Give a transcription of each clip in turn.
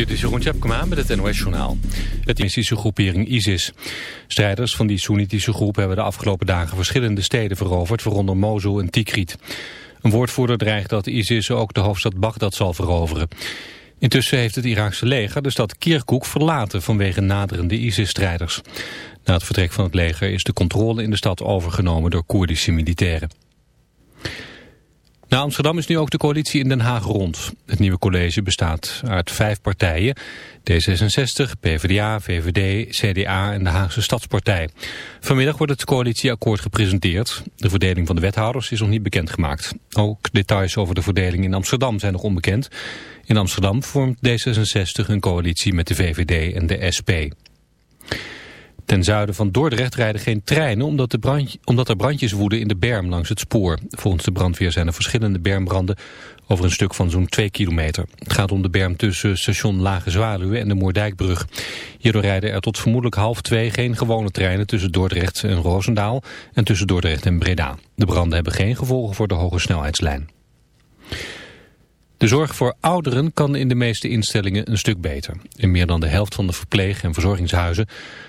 Dit is Jeroen Tjepkema met het NOS Journaal. Het islamistische groepering ISIS. Strijders van die Soenitische groep hebben de afgelopen dagen verschillende steden veroverd, waaronder Mosul en Tikrit. Een woordvoerder dreigt dat ISIS ook de hoofdstad Bagdad zal veroveren. Intussen heeft het Iraakse leger de stad Kirkuk verlaten vanwege naderende ISIS-strijders. Na het vertrek van het leger is de controle in de stad overgenomen door Koerdische militairen. Na Amsterdam is nu ook de coalitie in Den Haag rond. Het nieuwe college bestaat uit vijf partijen. D66, PvdA, VVD, CDA en de Haagse Stadspartij. Vanmiddag wordt het coalitieakkoord gepresenteerd. De verdeling van de wethouders is nog niet bekendgemaakt. Ook details over de verdeling in Amsterdam zijn nog onbekend. In Amsterdam vormt D66 een coalitie met de VVD en de SP. Ten zuiden van Dordrecht rijden geen treinen omdat, de brand, omdat er brandjes woeden in de berm langs het spoor. Volgens de brandweer zijn er verschillende bermbranden over een stuk van zo'n 2 kilometer. Het gaat om de berm tussen station Lage Zwaluwe en de Moerdijkbrug. Hierdoor rijden er tot vermoedelijk half twee geen gewone treinen tussen Dordrecht en Roosendaal en tussen Dordrecht en Breda. De branden hebben geen gevolgen voor de hoge snelheidslijn. De zorg voor ouderen kan in de meeste instellingen een stuk beter. In meer dan de helft van de verpleeg- en verzorgingshuizen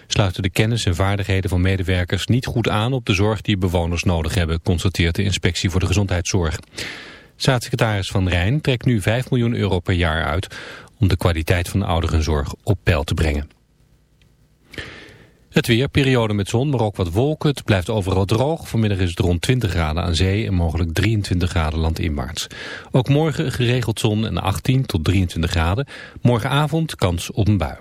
sluiten de kennis en vaardigheden van medewerkers niet goed aan op de zorg die bewoners nodig hebben, constateert de Inspectie voor de Gezondheidszorg. Staatssecretaris Van Rijn trekt nu 5 miljoen euro per jaar uit om de kwaliteit van de ouderenzorg op peil te brengen. Het weer, periode met zon, maar ook wat wolken. Het blijft overal droog. Vanmiddag is het rond 20 graden aan zee en mogelijk 23 graden landinwaarts. Ook morgen geregeld zon en 18 tot 23 graden. Morgenavond kans op een bui.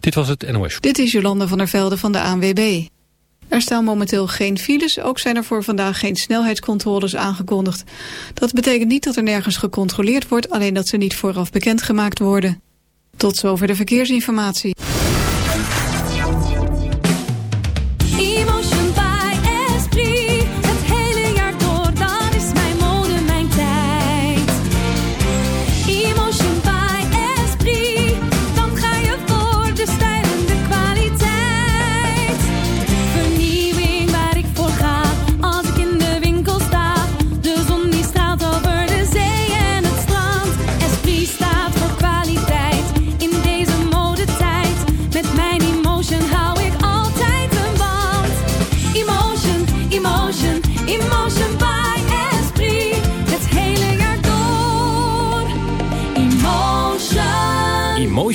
Dit was het NOS. Dit is Jolanda van der Velde van de ANWB. Er staan momenteel geen files, ook zijn er voor vandaag geen snelheidscontroles aangekondigd. Dat betekent niet dat er nergens gecontroleerd wordt, alleen dat ze niet vooraf bekendgemaakt worden. Tot zover de verkeersinformatie.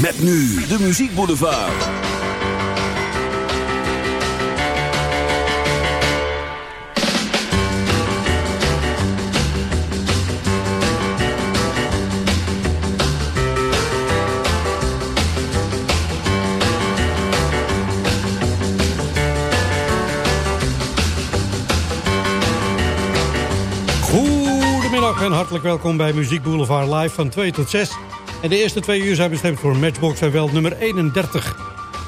Met nu de Muziek Boulevard. Goedemiddag en hartelijk welkom bij Muziek Boulevard Live van 2 tot 6. En de eerste twee uur zijn bestemd voor Matchbox en wel nummer 31.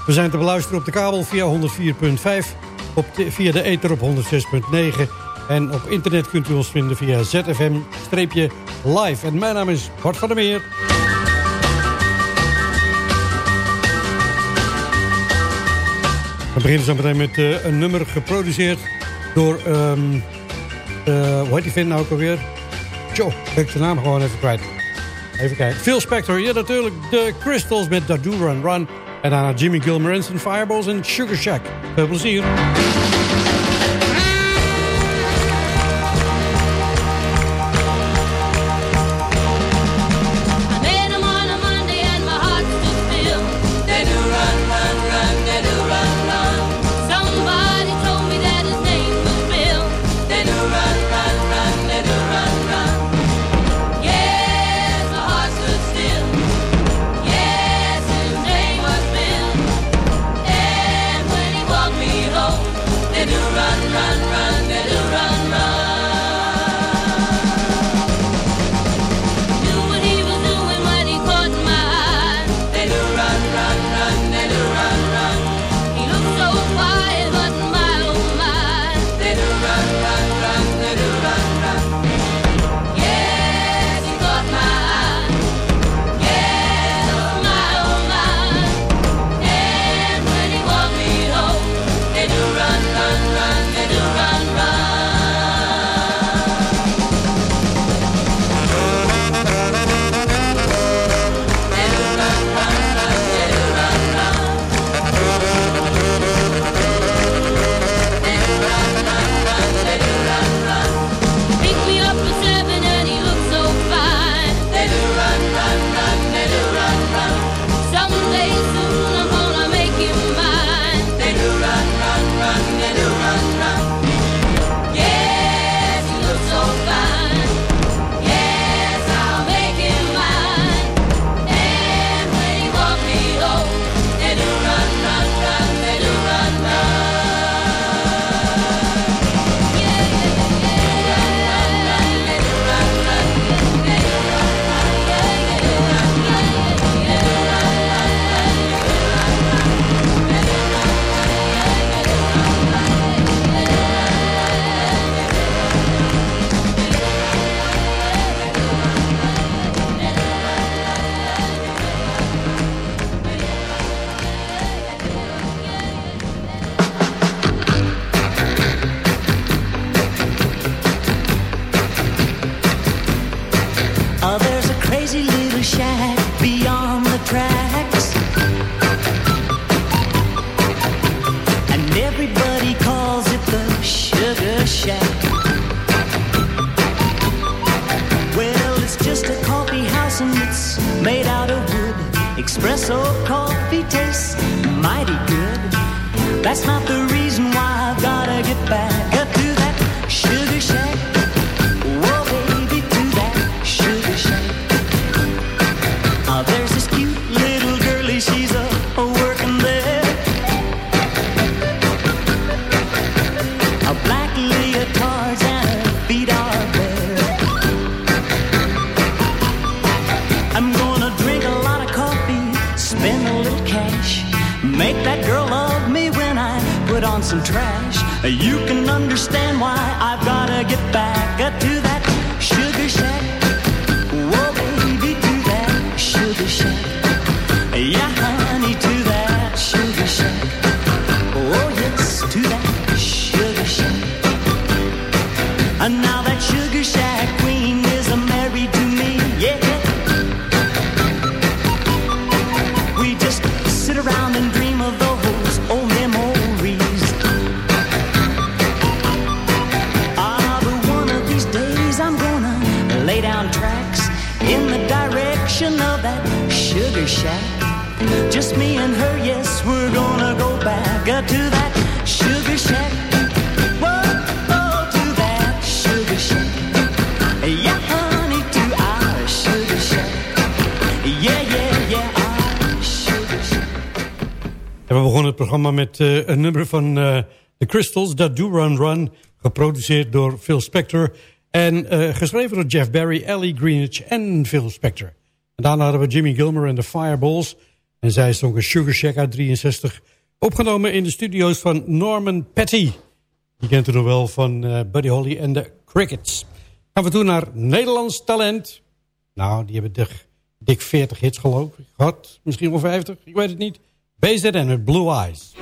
We zijn te beluisteren op de kabel via 104.5, via de ether op 106.9... en op internet kunt u ons vinden via ZFM-live. En mijn naam is Bart van der Meer. We beginnen zo meteen met uh, een nummer geproduceerd door... Um, uh, hoe heet die vent nou ook alweer? Ben ik de naam gewoon even kwijt. Even kijken. Phil Spector, ja natuurlijk. De Crystals met Dadu Run Run. En daarna Jimmy Gilmer Fireballs en Sugar Shack. Veel plezier. Programma met uh, een nummer van uh, The Crystals, Dat Do Run Run, geproduceerd door Phil Spector. En uh, geschreven door Jeff Barry, Ellie Greenwich en Phil Spector. En daarna hadden we Jimmy Gilmer en de Fireballs. En zij zongen Sugar Shack uit 63. Opgenomen in de studio's van Norman Petty. Je kent het nog wel van uh, Buddy Holly en de Crickets. Gaan we toe naar Nederlands talent. Nou, die hebben dik, dik 40 hits geloof ik gehad. Misschien wel 50, ik weet het niet. BZN met Blue Eyes.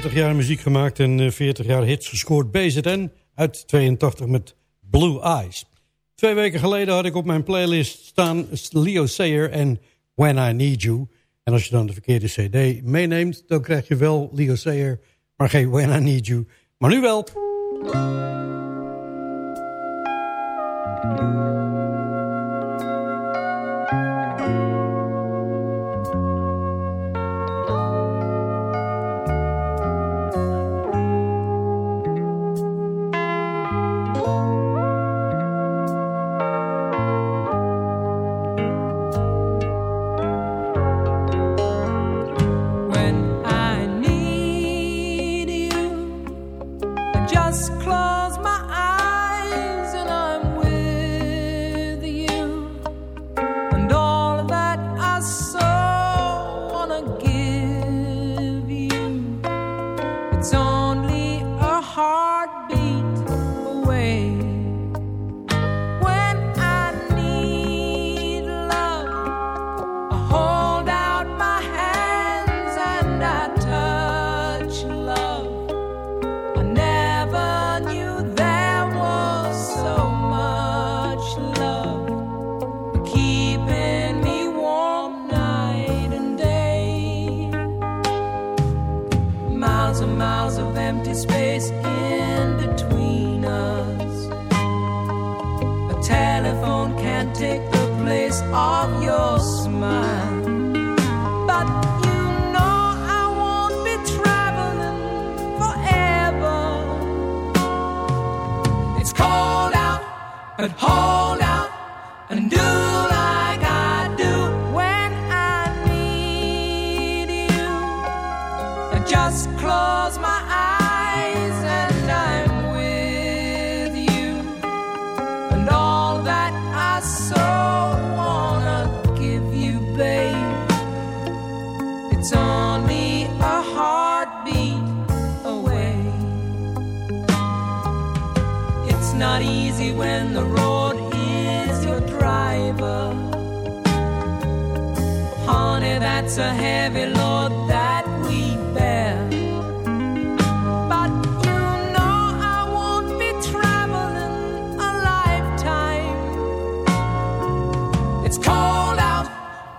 Jaar muziek gemaakt en 40 jaar hits gescoord. BZN uit 82 met Blue Eyes. Twee weken geleden had ik op mijn playlist staan Leo Sayer en When I Need You. En als je dan de verkeerde cd meeneemt, dan krijg je wel Leo Sayer, maar geen When I Need You. Maar nu wel...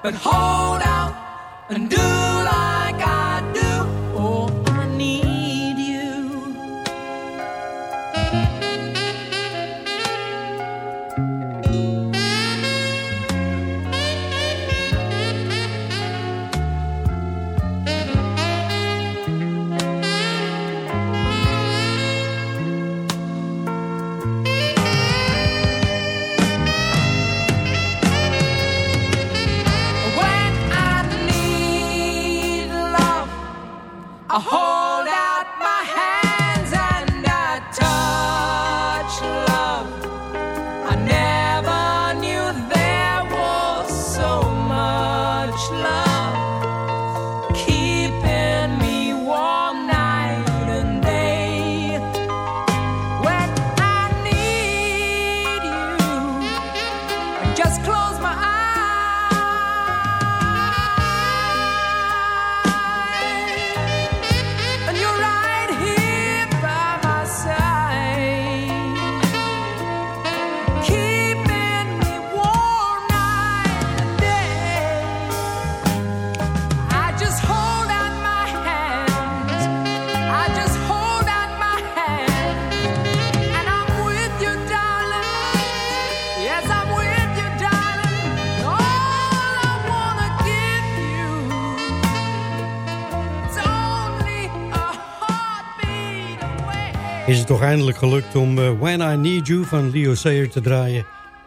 but hard. Toch eindelijk gelukt om uh, When I Need You van Leo Sayer te draaien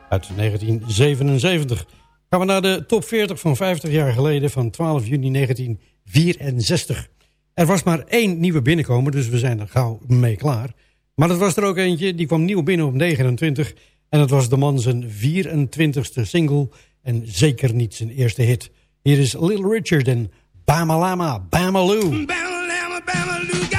uit 1977. Gaan we naar de top 40 van 50 jaar geleden van 12 juni 1964. Er was maar één nieuwe binnenkomer, dus we zijn er gauw mee klaar. Maar er was er ook eentje, die kwam nieuw binnen op 29... en het was de man zijn 24ste single en zeker niet zijn eerste hit. Hier is Little Richard en Bamalama Bamaloo. Bamalama Bamaloo.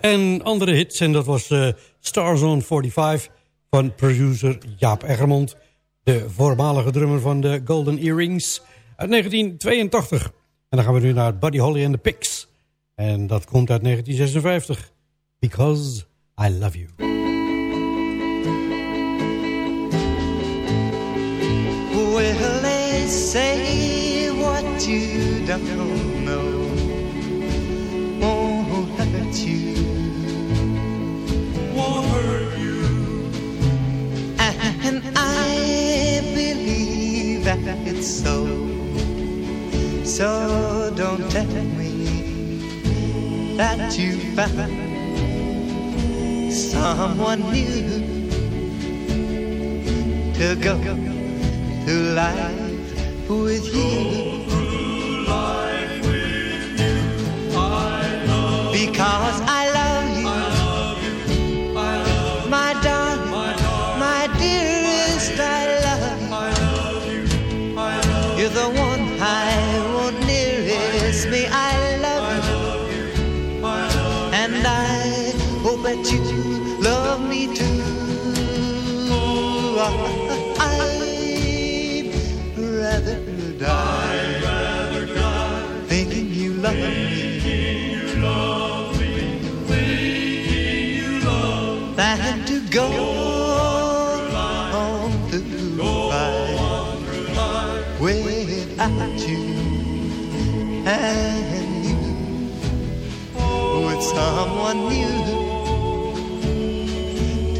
En andere hits. En dat was uh, Star Zone 45 van producer Jaap Egermond. De voormalige drummer van de Golden Earrings uit 1982. En dan gaan we nu naar Buddy Holly and the Pigs. En dat komt uit 1956. Because I Love You. Well, they say what you don't know hurt you. Won't hurt you. And I believe that it's so. So don't tell me that you found someone new to go through life with you. Because I love you, my darling, my dearest, I love you. You're the one I want nearest me. I love you, and I hope that you love me too. I'd rather die, someone new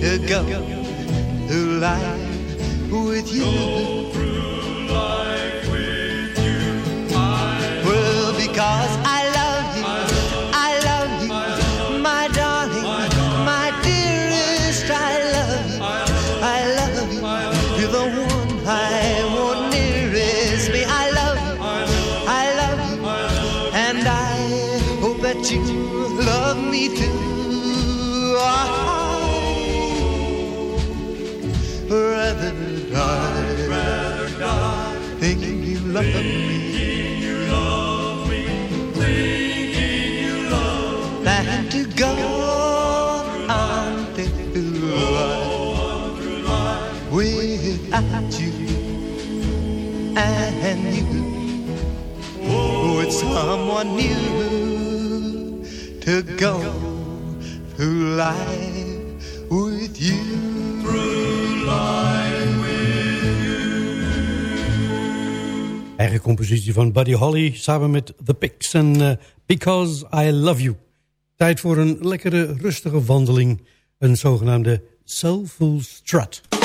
to go through life with you. Well, because I love you, I love you, my darling, my dearest, I love I love you. You're the one I want nearest me. I love you, I love you, and I hope that you someone new to go through life with you. Eigen compositie van Buddy Holly samen met The Pigs en uh, Because I Love You. Tijd voor een lekkere rustige wandeling. Een zogenaamde Soulful Strut.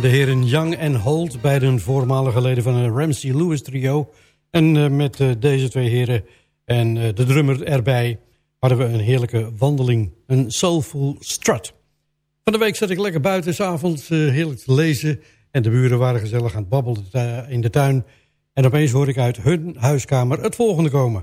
De heren Young en Holt, beiden voormalige leden van een Ramsey Lewis trio. En uh, met uh, deze twee heren en uh, de drummer erbij hadden we een heerlijke wandeling, een soulful strut. Van de week zat ik lekker buiten, s'avonds heerlijk te lezen. En de buren waren gezellig aan het babbelen in de tuin. En opeens hoor ik uit hun huiskamer het volgende komen.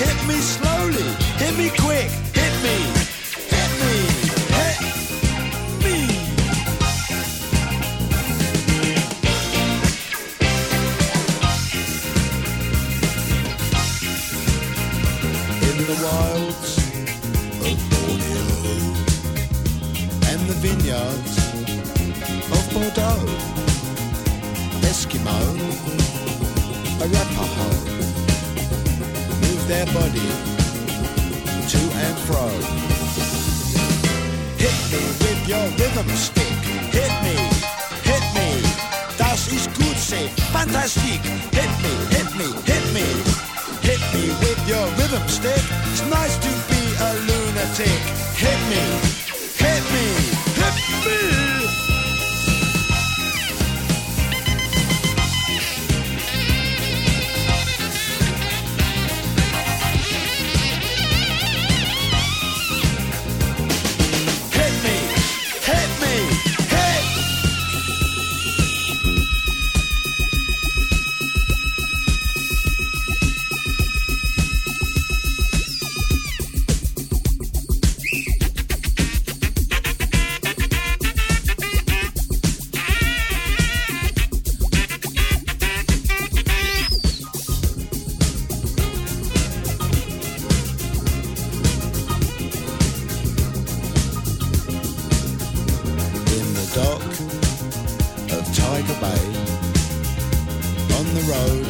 Hit me slowly, hit me quick, Tiger Bay, on the road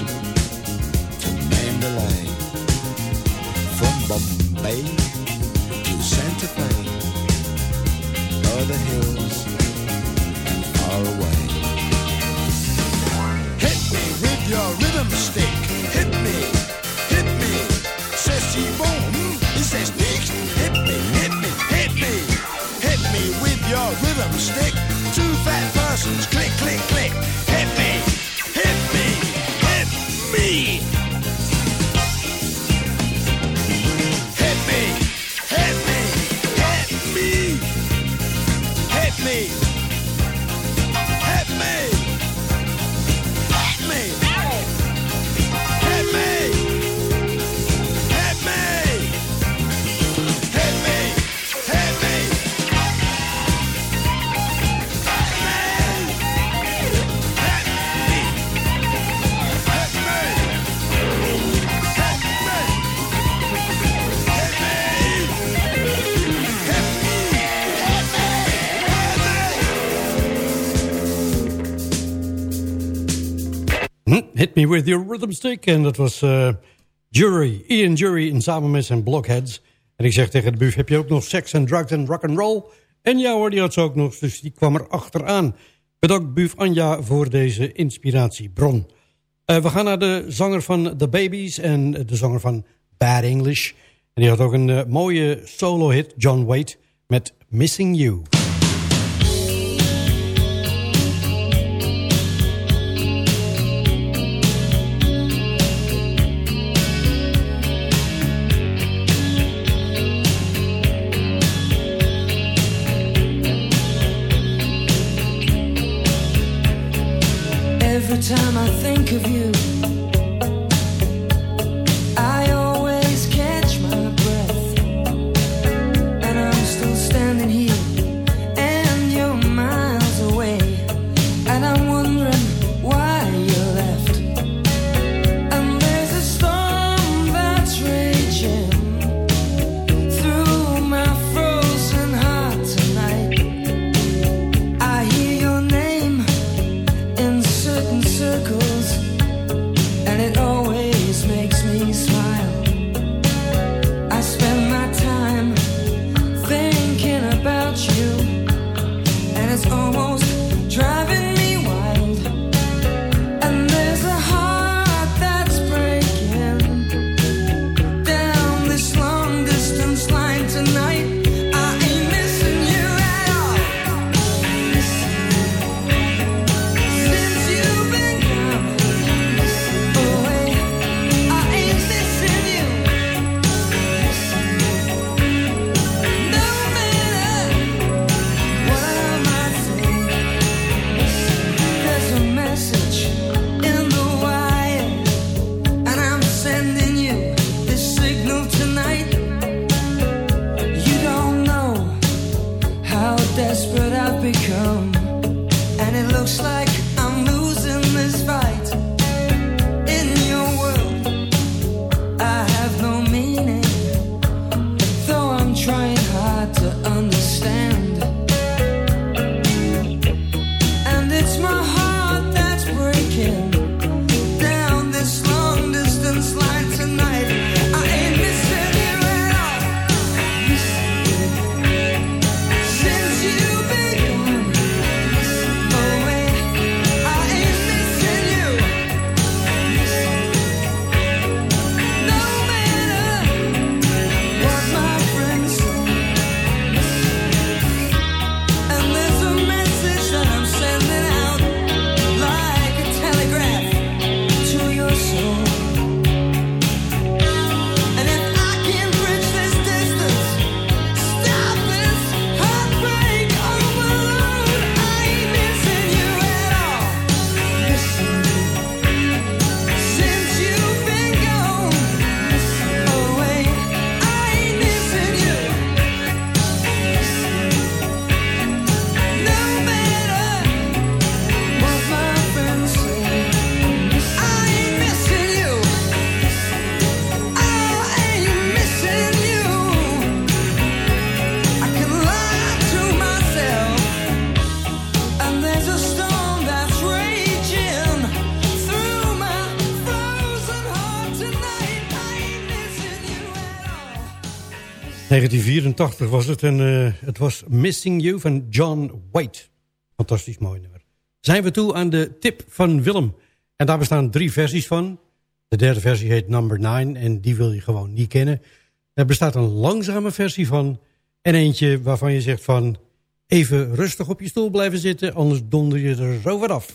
to Mandalay, from Bombay to Santa Fe, o'er the hills and far away. Hit me with your rhythm stick, hit me, hit me, si bon, mm, c'est nicht, hit me, hit me, hit me. Hit me with your rhythm stick. Fat persons, click, click, Me With Your Rhythm Stick. En dat was eh, Jury, Ian Jury en samen met zijn Blockheads. En ik zeg tegen de buf, heb je ook nog seks en drugs en rock'n'roll? En ja hoor, die had ze ook nog, dus die kwam er achteraan. Bedankt buf Anja voor deze inspiratiebron. Eh, we gaan naar de zanger van The Babies en de zanger van Bad English. En die had ook een eh, mooie solo-hit, John Waite, met Missing You. I think of you, 1984 was het en uh, het was Missing You van John White. Fantastisch mooi nummer. Zijn we toe aan de tip van Willem. En daar bestaan drie versies van. De derde versie heet Number 9 en die wil je gewoon niet kennen. Er bestaat een langzame versie van. En eentje waarvan je zegt van... even rustig op je stoel blijven zitten, anders donder je er zo wat af.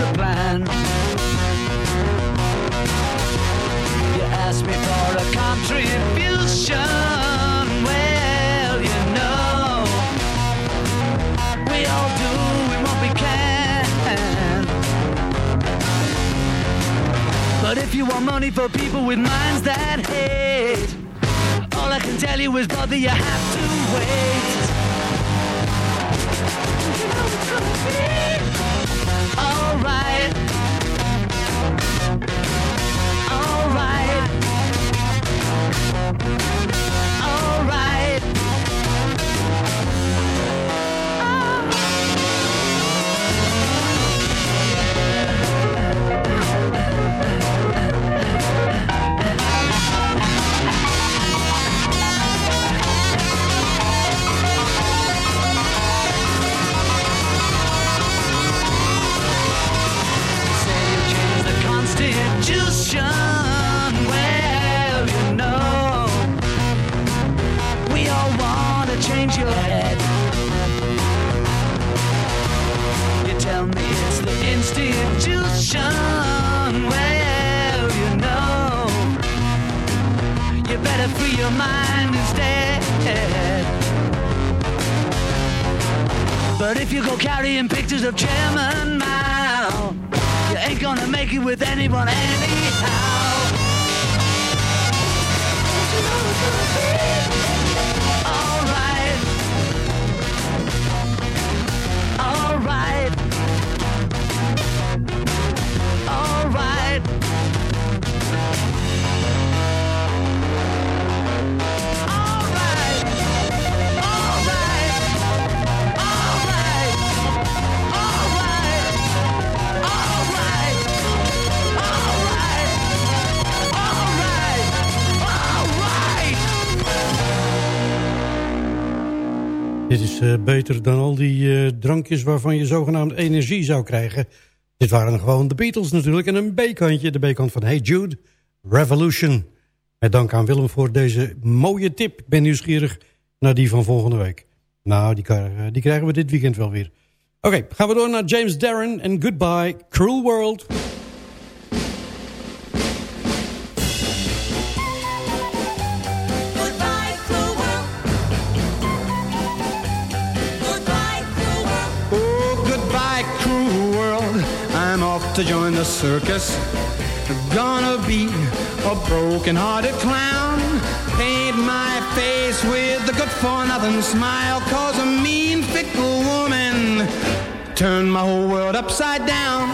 The plan. You asked me for a contribution. Well, you know, we all do what we can. But if you want money for people with minds that hate, all I can tell you is, brother, you have to wait. You know it's gonna be waarvan je zogenaamd energie zou krijgen. Dit waren gewoon de Beatles natuurlijk en een B-kantje. De B-kant van Hey Jude, Revolution. Met dank aan Willem voor deze mooie tip. Ik ben nieuwsgierig naar die van volgende week. Nou, die, die krijgen we dit weekend wel weer. Oké, gaan we door naar James Darren en Goodbye, Cruel World. To join the circus. Gonna be a broken-hearted clown. Paint my face with a good-for-nothing smile. Cause a mean, fickle woman turned my whole world upside down.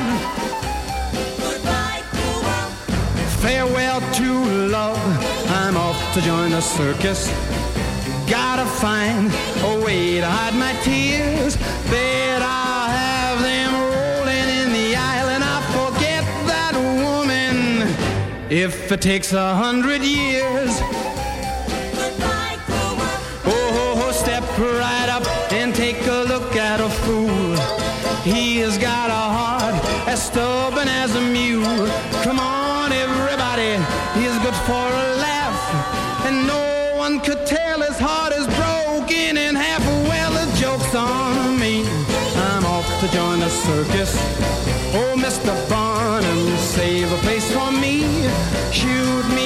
Goodbye, cool world. Farewell to love. I'm off to join the circus. Gotta find a way to hide my tears. Bet I'll if it takes a hundred years. Goodbye, oh, oh, step right up and take a look at a fool. He has got a heart as stubborn as a mule. Come on, everybody, he's good for a laugh. And no one could tell his heart is broken in half. A well, the joke's on me. I'm off to join the circus. Oh, Mr. Barnum, save a place for me. Shoot me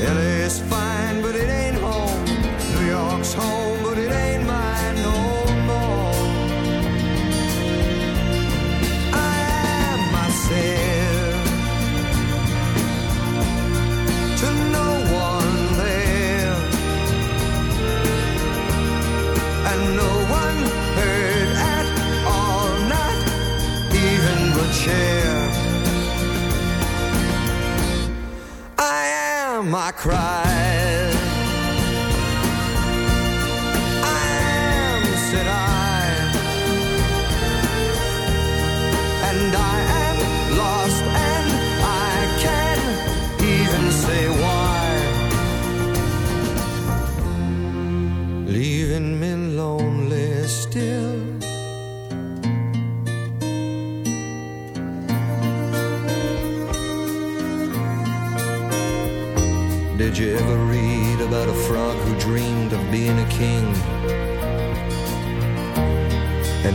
LA's fine, but it ain't home. New York's home,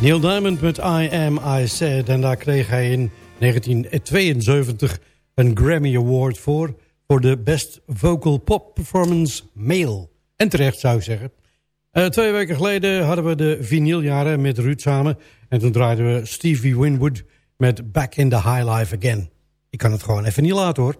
Neil Diamond met I Am I Said. En daar kreeg hij in 1972 een Grammy Award voor... voor de Best Vocal Pop Performance Male. En terecht zou ik zeggen. Eh, twee weken geleden hadden we de vinyljaren met Ruud samen. En toen draaiden we Stevie Winwood met Back in the High Life Again. Ik kan het gewoon even niet laten hoor.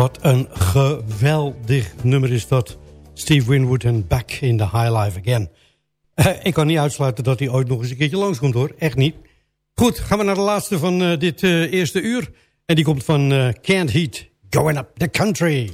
Wat een geweldig nummer is dat. Steve Winwood en Back in the High Life Again. Uh, ik kan niet uitsluiten dat hij ooit nog eens een keertje langskomt hoor. Echt niet. Goed, gaan we naar de laatste van uh, dit uh, eerste uur. En die komt van Can't Heat, Going Up the Country.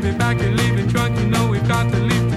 baby back and leaving drunk. You know we've got to leave.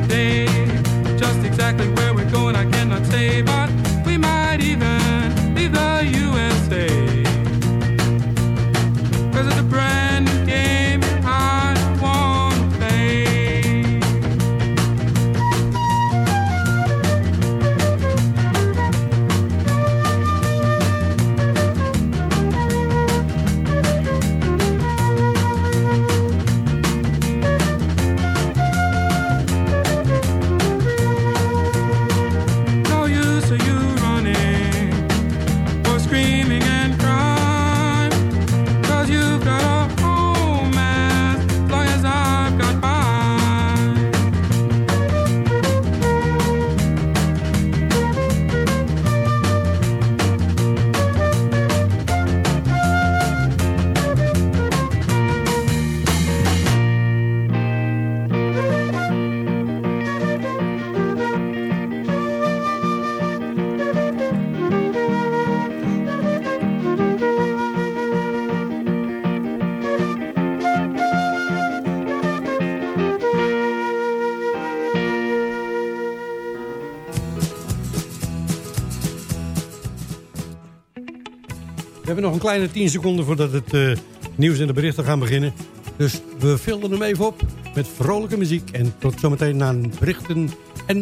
Nog een kleine 10 seconden voordat het uh, nieuws en de berichten gaan beginnen. Dus we vullen hem even op met vrolijke muziek. En tot zometeen naar berichten en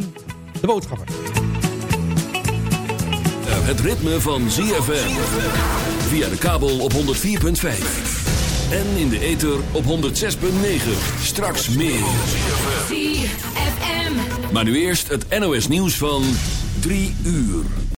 de boodschappen. Het ritme van ZFM. Via de kabel op 104.5. En in de ether op 106.9. Straks meer. ZFM. Maar nu eerst het NOS nieuws van 3 uur.